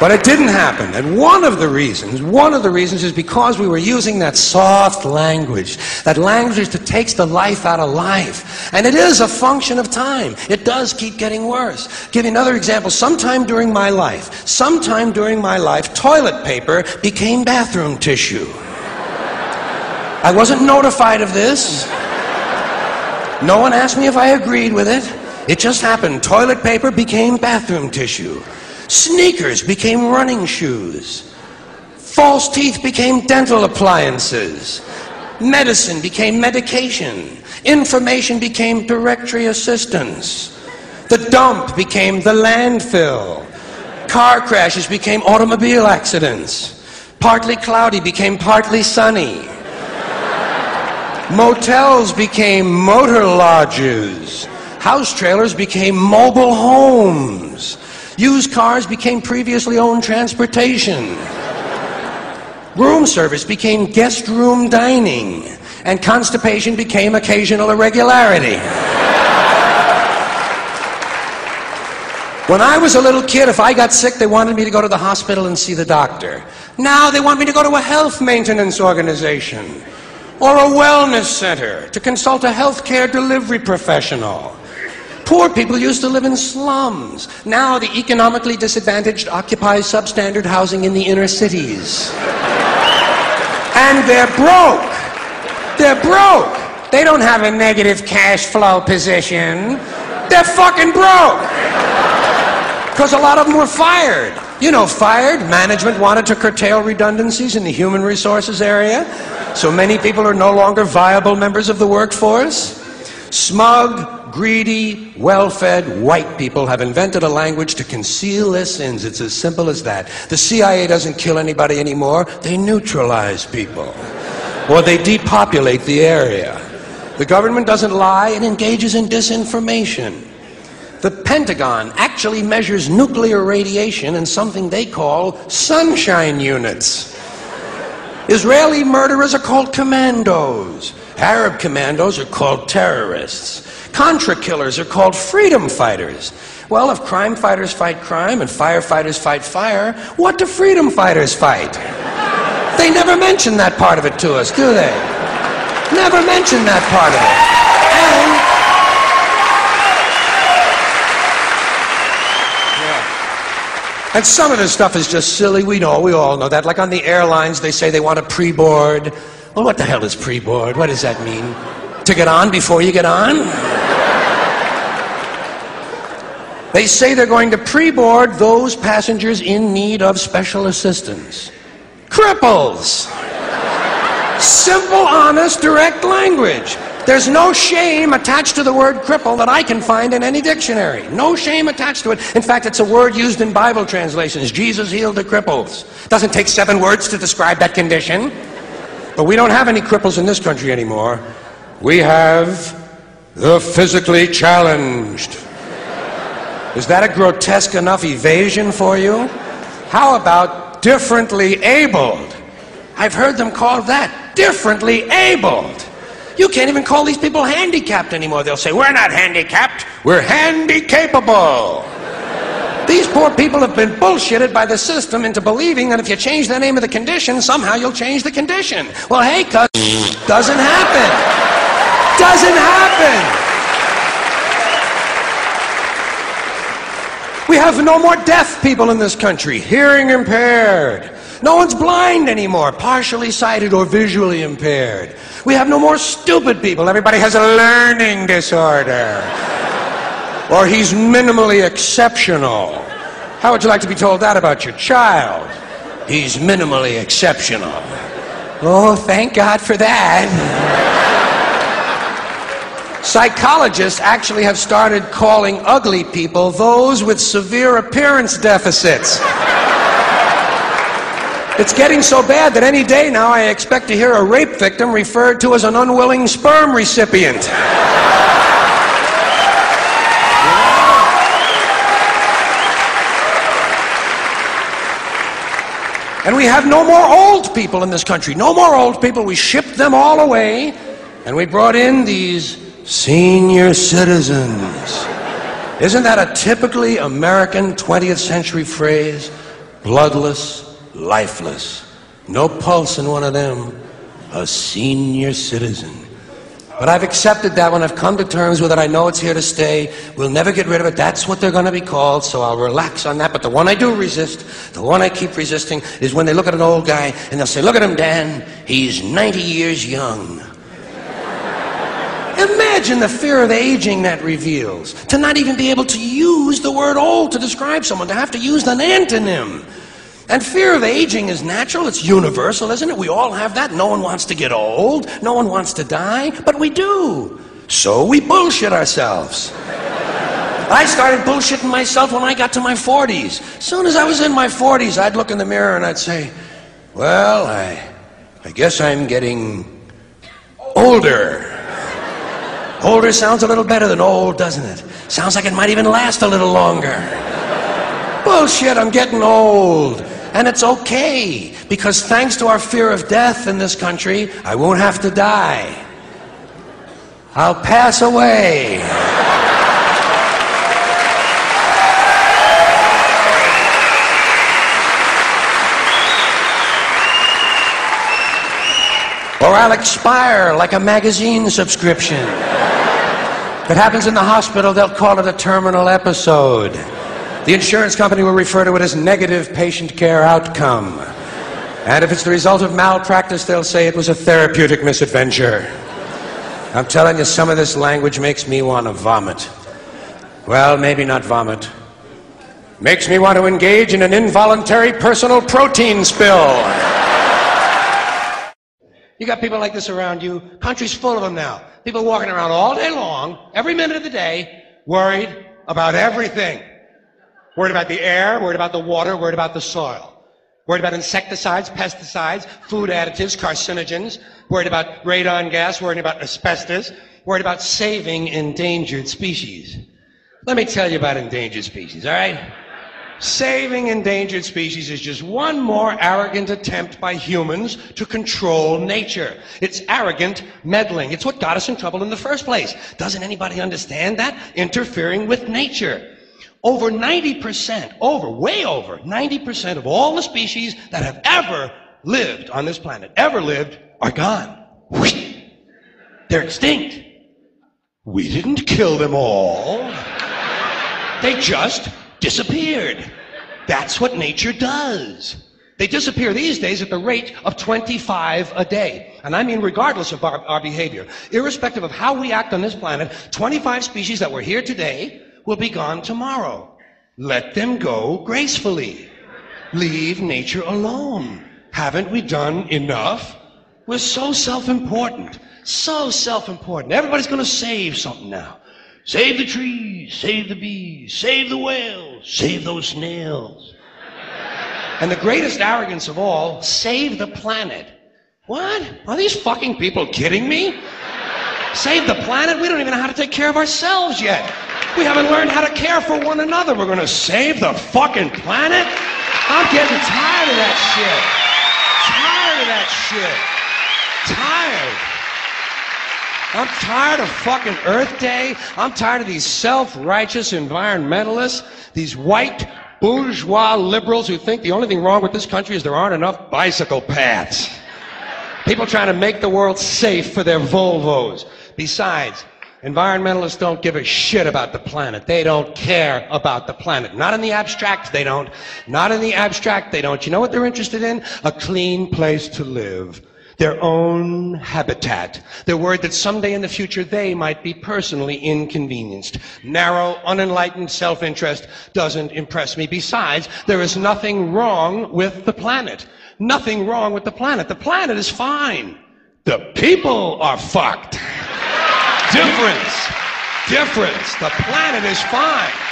But it didn't happen. And one of the reasons, one of the reasons is because we were using that soft language, that language that takes the life out of life. And it is a function of time. It does keep getting worse. Give you another example. Sometime during my life, sometime during my life, toilet paper became bathroom tissue. I wasn't notified of this. No one asked me if I agreed with it. It just happened. Toilet paper became bathroom tissue. Sneakers became running shoes. False teeth became dental appliances. Medicine became medication. Information became directory assistance. The dump became the landfill. Car crashes became automobile accidents. Partly cloudy became partly sunny. Motels became motor lodges. House trailers became mobile homes. Used cars became previously owned transportation. Room service became guest room dining. And constipation became occasional irregularity. When I was a little kid, if I got sick, they wanted me to go to the hospital and see the doctor. Now they want me to go to a health maintenance organization or a wellness center to consult a healthcare delivery professional. Poor people used to live in slums. Now the economically disadvantaged occupy substandard housing in the inner cities. And they're broke. They're broke. They don't have a negative cash flow position. They're fucking broke. Because a lot of them were fired. You know, fired. Management wanted to curtail redundancies in the human resources area. So many people are no longer viable members of the workforce. Smug, greedy, well fed white people have invented a language to conceal their sins. It's as simple as that. The CIA doesn't kill anybody anymore, they neutralize people. Or they depopulate the area. The government doesn't lie, it engages in disinformation. The Pentagon actually measures nuclear radiation in something they call sunshine units. Israeli murderers are called commandos. Arab commandos are called terrorists. Contra killers are called freedom fighters. Well, if crime fighters fight crime and firefighters fight fire, what do freedom fighters fight? They never mention that part of it to us, do they? Never mention that part of it. And And some of this stuff is just silly. We know, we all know that. Like on the airlines, they say they want a pre board. Well, what the hell is pre board? What does that mean? To get on before you get on? They say they're going to pre board those passengers in need of special assistance. Cripples! Simple, honest, direct language. There's no shame attached to the word cripple that I can find in any dictionary. No shame attached to it. In fact, it's a word used in Bible translations. Jesus healed the cripples. Doesn't take seven words to describe that condition. But we don't have any cripples in this country anymore. We have the physically challenged. Is that a grotesque enough evasion for you? How about differently abled? I've heard them called that differently abled. You can't even call these people handicapped anymore. They'll say, We're not handicapped, we're handy capable. These poor people have been bullshitted by the system into believing that if you change the name of the condition, somehow you'll change the condition. Well, hey, cuz, doesn't happen. Doesn't happen. We have no more deaf people in this country, hearing impaired. No one's blind anymore, partially sighted or visually impaired. We have no more stupid people. Everybody has a learning disorder. or he's minimally exceptional. How would you like to be told that about your child? He's minimally exceptional. Oh, thank God for that. Psychologists actually have started calling ugly people those with severe appearance deficits. It's getting so bad that any day now I expect to hear a rape victim referred to as an unwilling sperm recipient. And we have no more old people in this country. No more old people. We shipped them all away. And we brought in these senior citizens. Isn't that a typically American 20th century phrase? Bloodless, lifeless, no pulse in one of them, a senior citizen. But I've accepted that one. I've come to terms with it. I know it's here to stay. We'll never get rid of it. That's what they're going to be called, so I'll relax on that. But the one I do resist, the one I keep resisting, is when they look at an old guy and they'll say, Look at him, Dan. He's 90 years young. Imagine the fear of aging that reveals. To not even be able to use the word old to describe someone, to have to use an antonym. And fear of aging is natural, it's universal, isn't it? We all have that. No one wants to get old, no one wants to die, but we do. So we bullshit ourselves. I started bullshitting myself when I got to my 40s. As soon as I was in my 40s, I'd look in the mirror and I'd say, Well, I, I guess I'm getting older. Older sounds a little better than old, doesn't it? Sounds like it might even last a little longer. Bullshit, I'm getting old. And it's okay, because thanks to our fear of death in this country, I won't have to die. I'll pass away. Or I'll expire like a magazine subscription. If it happens in the hospital, they'll call it a terminal episode. The insurance company will refer to it as negative patient care outcome. And if it's the result of malpractice, they'll say it was a therapeutic misadventure. I'm telling you, some of this language makes me want to vomit. Well, maybe not vomit. Makes me want to engage in an involuntary personal protein spill. You got people like this around you. Country's full of them now. People walking around all day long, every minute of the day, worried about everything. Worried about the air, worried about the water, worried about the soil. Worried about insecticides, pesticides, food additives, carcinogens. Worried about radon gas, worried about asbestos. Worried about saving endangered species. Let me tell you about endangered species, all right? Saving endangered species is just one more arrogant attempt by humans to control nature. It's arrogant meddling. It's what got us in trouble in the first place. Doesn't anybody understand that? Interfering with nature. Over 90%, over, way over 90% of all the species that have ever lived on this planet, ever lived, are gone. They're extinct. We didn't kill them all. They just disappeared. That's what nature does. They disappear these days at the rate of 25 a day. And I mean regardless of our, our, behavior. Irrespective of how we act on this planet, 25 species that were here today will be gone tomorrow. Let them go gracefully. Leave nature alone. Haven't we done enough? We're so self important. So self-important. Everybody's going to save something now. Save the trees, save the bees, save the whales, save those snails. And the greatest arrogance of all, save the planet. What? Are these fucking people kidding me? Save the planet? We don't even know how to take care of ourselves yet. We haven't learned how to care for one another. We're going to save the fucking planet? I'm getting tired of that shit. Tired of that shit. Tired. I'm tired of fucking Earth Day. I'm tired of these self-righteous environmentalists, these white bourgeois liberals who think the only thing wrong with this country is there aren't enough bicycle paths. People trying to make the world safe for their Volvos. Besides, environmentalists don't give a shit about the planet. They don't care about the planet. Not in the abstract, they don't. Not in the abstract, they don't. You know what they're interested in? A clean place to live. Their own habitat. They're worried that someday in the future they might be personally inconvenienced. Narrow, unenlightened self-interest doesn't impress me. Besides, there is nothing wrong with the planet. Nothing wrong with the planet. The planet is fine. The people are fucked. Difference. Difference. The planet is fine.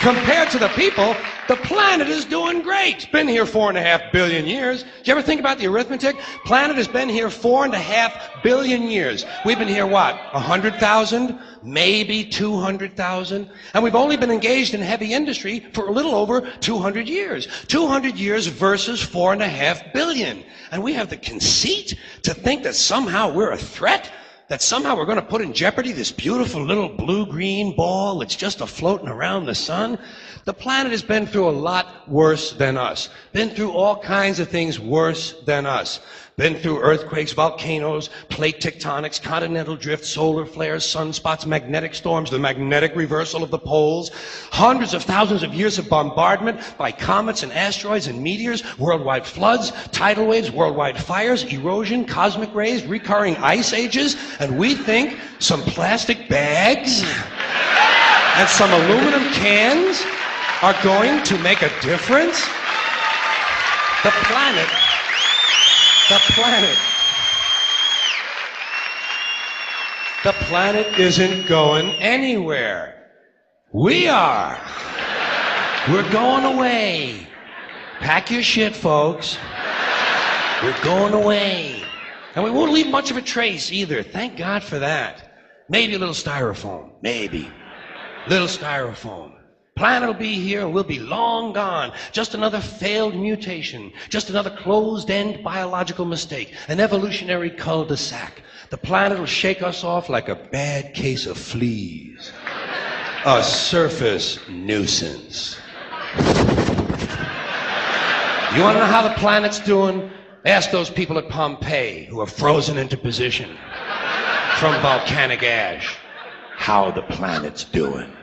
Compared to the people, the planet is doing great. It's been here four and a half billion years. Do you ever think about the arithmetic? Planet has been here four and a half billion years. We've been here what? A hundred thousand? Maybe two hundred thousand? And we've only been engaged in heavy industry for a little over 200 years. 200 years versus four and a half billion. And we have the conceit to think that somehow we're a threat? That somehow we're going to put in jeopardy this beautiful little blue-green ball that's just a floating around the sun. The planet has been through a lot worse than us. Been through all kinds of things worse than us. Been through earthquakes, volcanoes, plate tectonics, continental drift, solar flares, sunspots, magnetic storms, the magnetic reversal of the poles, hundreds of thousands of years of bombardment by comets and asteroids and meteors, worldwide floods, tidal waves, worldwide fires, erosion, cosmic rays, recurring ice ages, and we think some plastic bags and some aluminum cans are going to make a difference? The planet the planet. The planet isn't going anywhere. We are. We're going away. Pack your shit, folks. We're going away. And we won't leave much of a trace either. Thank God for that. Maybe a little styrofoam. Maybe. Little styrofoam. Planet will be here and we'll be long gone. Just another failed mutation. Just another closed-end biological mistake. An evolutionary cul-de-sac. The planet will shake us off like a bad case of fleas. A surface nuisance. You want to know how the planet's doing? Ask those people at Pompeii who are frozen into position from volcanic ash how the planet's doing.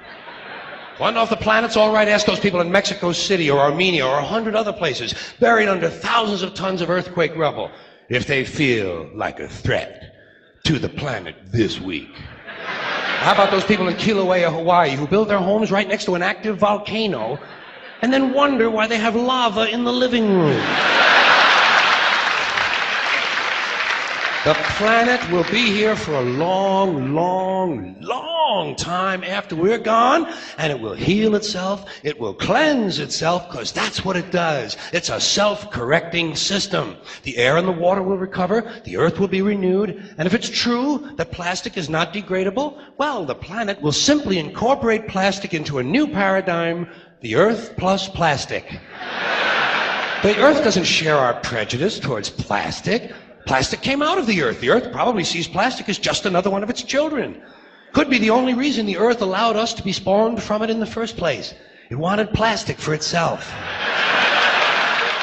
To if the planet's all right? Ask those people in Mexico City or Armenia or a hundred other places buried under thousands of tons of earthquake rubble if they feel like a threat to the planet this week. How about those people in Kilauea, Hawaii, who build their homes right next to an active volcano and then wonder why they have lava in the living room? The planet will be here for a long, long, long time after we're gone, and it will heal itself. It will cleanse itself, because that's what it does. It's a self-correcting system. The air and the water will recover, the earth will be renewed, and if it's true that plastic is not degradable, well, the planet will simply incorporate plastic into a new paradigm, the earth plus plastic. The earth doesn't share our prejudice towards plastic. Plastic came out of the earth. The earth probably sees plastic as just another one of its children. Could be the only reason the earth allowed us to be spawned from it in the first place. It wanted plastic for itself.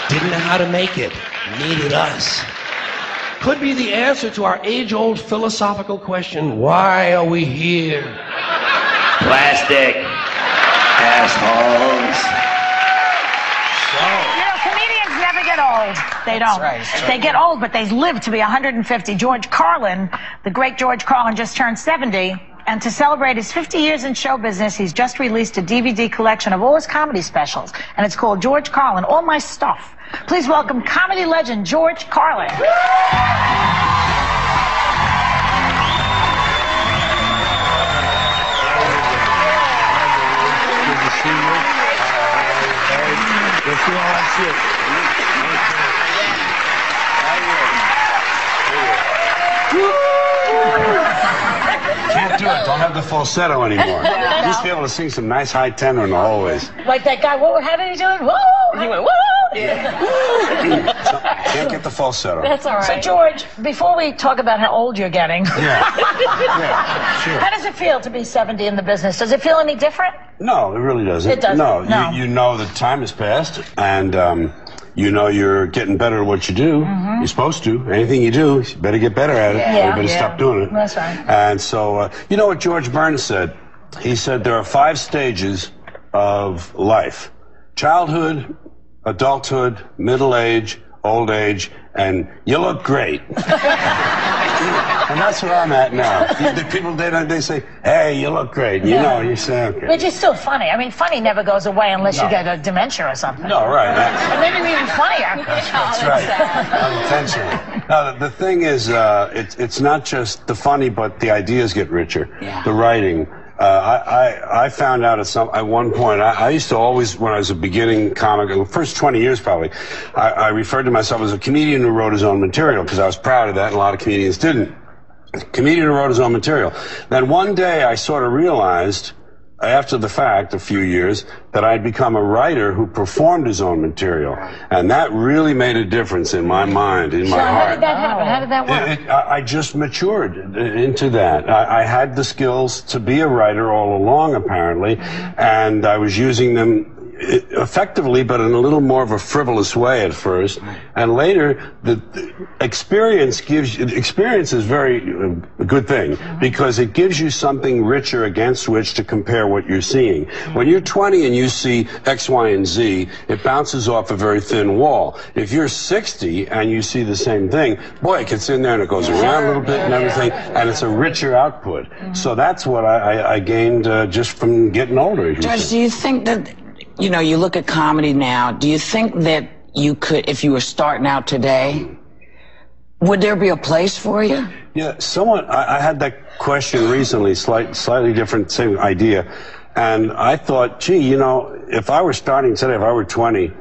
Didn't know how to make it. Needed us. Could be the answer to our age-old philosophical question, why are we here? Plastic. Assholes get old. They don't. Right, they get old, but they live to be 150. George Carlin, the great George Carlin, just turned 70. And to celebrate his 50 years in show business, he's just released a DVD collection of all his comedy specials. And it's called George Carlin, All My Stuff. Please welcome comedy legend George Carlin. Good to see you. Good to see you. Can't do it. Don't have the falsetto anymore. Yeah. Used to be able to sing some nice high tenor in the hallways. Like that guy, what, how did he do it? Whoa! He went, whoa! Can't get the falsetto. That's all right. So, George, before we talk about how old you're getting, Yeah. Yeah, sure. how does it feel to be 70 in the business? Does it feel any different? No, it really doesn't. It doesn't, No, no. You, you know the time has passed, and um, you know you're getting better at what you do. You're supposed to. Anything you do, you better get better at it. Mm-hmm. Yeah. you better Yeah. stop doing it. That's right. And so, uh, you know what George Burns said? He said there are five stages of life childhood, adulthood, middle age, old age, and you look great. and that's where I'm at now. The, the people, they, don't- they say, hey, you look great. You Yeah. know, you say, okay. Which is still funny. I mean, funny never goes away unless you get a dementia or something. No, right. That's- And maybe even funnier. That's right. Unintentionally. No, the, the thing is, uh, it's it's not just the funny, but the ideas get richer. Yeah. The writing. Uh, I, I I found out at some at one point. I, I used to always, when I was a beginning comic, the first twenty years probably, I, I referred to myself as a comedian who wrote his own material because I was proud of that, and a lot of comedians didn't. Comedian who wrote his own material. Then one day I sort of realized after the fact, a few years, that I'd become a writer who performed his own material. And that really made a difference in my mind, in my how heart. How did that happen? How did that work? It- it- I I just matured into that. I, I had the skills to be a writer all along, apparently, and I was using them effectively, but in a little more of a frivolous way at first. And later, the, the experience gives you, experience is very uh, a good thing because it gives you something richer against which to compare what you're seeing. When you're 20 and you see X, Y, and Z, it bounces off a very thin wall. If you're 60 and you see the same thing, boy, it gets in there and it goes around a little bit and everything, and it's a richer output. So that's what I, I, I gained uh, just from getting older. as Judge, do you think that, you know, you look at comedy now, do you think that you could, if you were starting out today, would there be a place for you? Yeah, someone, I, I had that question recently, slight, slightly different, same idea. And I thought, gee, you know, if I were starting today, if I were 20,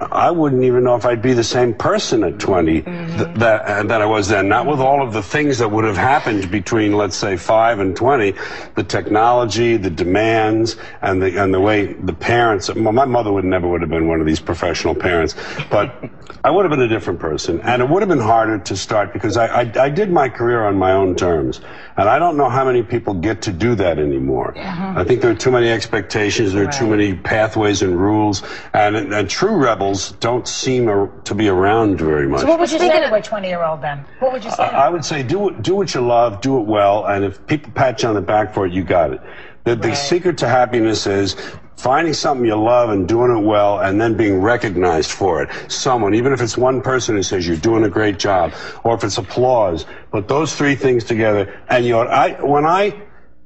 I wouldn't even know if I'd be the same person at 20 th- that, uh, that I was then. Not with all of the things that would have happened between, let's say, 5 and 20. The technology, the demands, and the, and the way the parents, well, my mother would never would have been one of these professional parents, but I would have been a different person. And it would have been harder to start because I, I, I did my career on my own terms. And I don't know how many people get to do that anymore. I think there are too many expectations, there are too many pathways and rules, and, and true rebels don't seem ar- to be around very much. So what would you say to a 20 year old then? What would you say? I I would say do do what you love, do it well, and if people pat you on the back for it, you got it. The, the secret to happiness is finding something you love and doing it well, and then being recognized for it. Someone, even if it's one person who says you're doing a great job, or if it's applause, put those three things together, and you know, I when I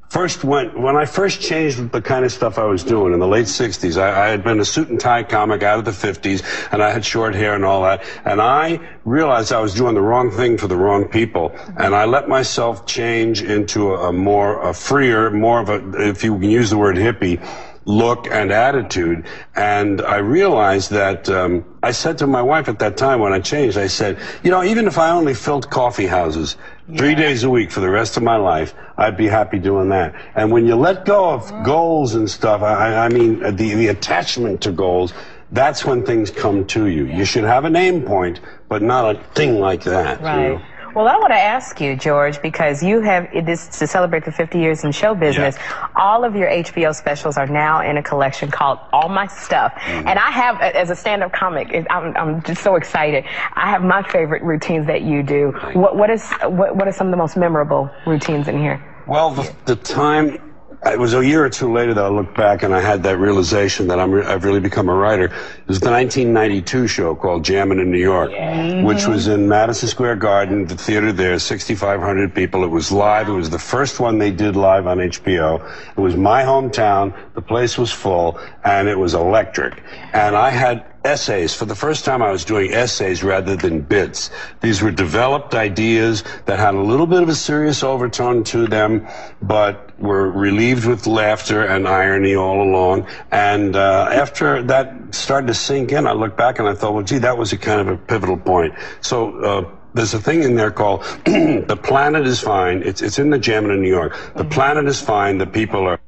first went when I first changed the kind of stuff I was doing in the late '60s. I, I had been a suit and tie comic out of the '50s, and I had short hair and all that. And I realized I was doing the wrong thing for the wrong people, and I let myself change into a, a more a freer, more of a, if you can use the word hippie look and attitude. And I realized that um, I said to my wife at that time when I changed, I said, you know, even if I only filled coffee houses three days a week for the rest of my life, I'd be happy doing that. And when you let go of goals and stuff, I, I mean, uh, the, the attachment to goals, that's when things come to you. You should have an aim point, but not a thing like that. you know? Well, I want to ask you, George, because you have this to celebrate the 50 years in show business. All of your HBO specials are now in a collection called All My Stuff, Mm-hmm. and I have, as a stand-up comic, I'm, I'm just so excited. I have my favorite routines that you do. What what is what, what are some of the most memorable routines in here? Well, the, the time, it was a year or two later that I looked back and I had that realization that I'm re- I've really become a writer. It was the 1992 show called Jammin' in New York, which was in Madison Square Garden, the theater there, 6,500 people. It was live. It was the first one they did live on HBO. It was my hometown. The place was full and it was electric. And I had essays. For the first time, I was doing essays rather than bits. These were developed ideas that had a little bit of a serious overtone to them, but were relieved with laughter and irony all along. And uh, after that started to sink in, I looked back and I thought, well, gee, that was a kind of a pivotal point. So. Uh, there's a thing in there called the planet is fine. It's it's in the Jammin' New York. The planet is fine. The people are.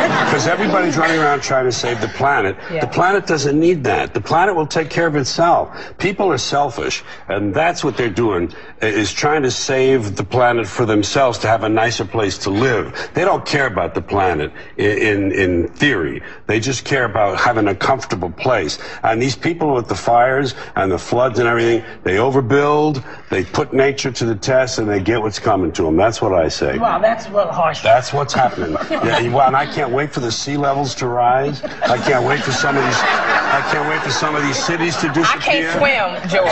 Because everybody's running around trying to save the planet. Yeah. The planet doesn't need that. The planet will take care of itself. People are selfish, and that's what they're doing, is trying to save the planet for themselves to have a nicer place to live. They don't care about the planet i- in, in theory. They just care about having a comfortable place. And these people with the fires and the floods and everything, they overbuild, they put nature to the test, and they get what's coming to them. That's what I say. Well, that's a little harsh. That's what's happening. Yeah, well, and I can't wait for the sea levels to rise. I can't wait for some of these. I can't wait for some of these cities to disappear. I can't swim, George.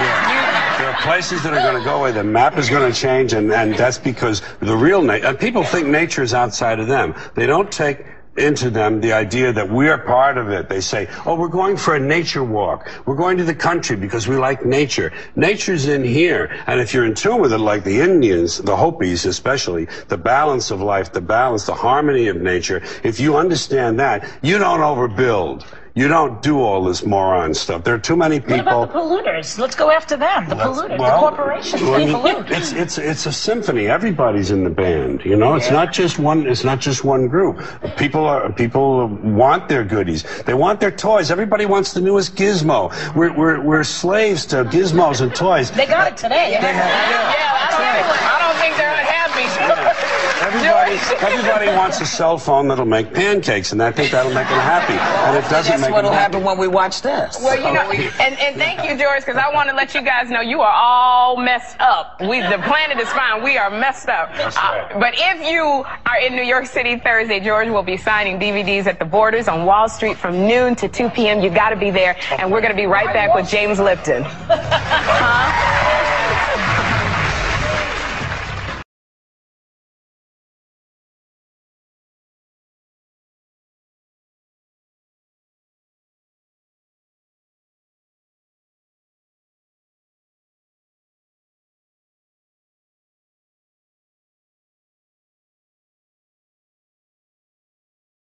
Yeah. There are places that are going to go away. The map is going to change, and, and that's because the real nature. And people think nature is outside of them. They don't take into them the idea that we are part of it. They say, oh, we're going for a nature walk. We're going to the country because we like nature. Nature's in here. And if you're in tune with it, like the Indians, the Hopis especially, the balance of life, the balance, the harmony of nature, if you understand that, you don't overbuild. You don't do all this moron stuff. There are too many people. What people. about the polluters? Let's go after them. The That's- polluters, well, the corporations, well, I they pollute. It's it's it's a symphony. Everybody's in the band. You know, it's not just one. It's not just one group. People are people want their goodies. They want their toys. Everybody wants the newest gizmo. We're we're we're slaves to gizmos and toys. They got it today. Yeah, I don't, I don't think they're unhappy. Everybody, everybody wants a cell phone that'll make pancakes, and I think that'll make them happy. And it doesn't That's make what'll them happy. happen when we watch this. Well, you know, and, and thank you, George, because I want to let you guys know you are all messed up. We, the planet is fine. We are messed up. That's Uh, but if you are in New York City Thursday, George will be signing DVDs at the Borders on Wall Street from noon to 2 p.m. You got to be there, and we're going to be right back with James Lipton. Huh?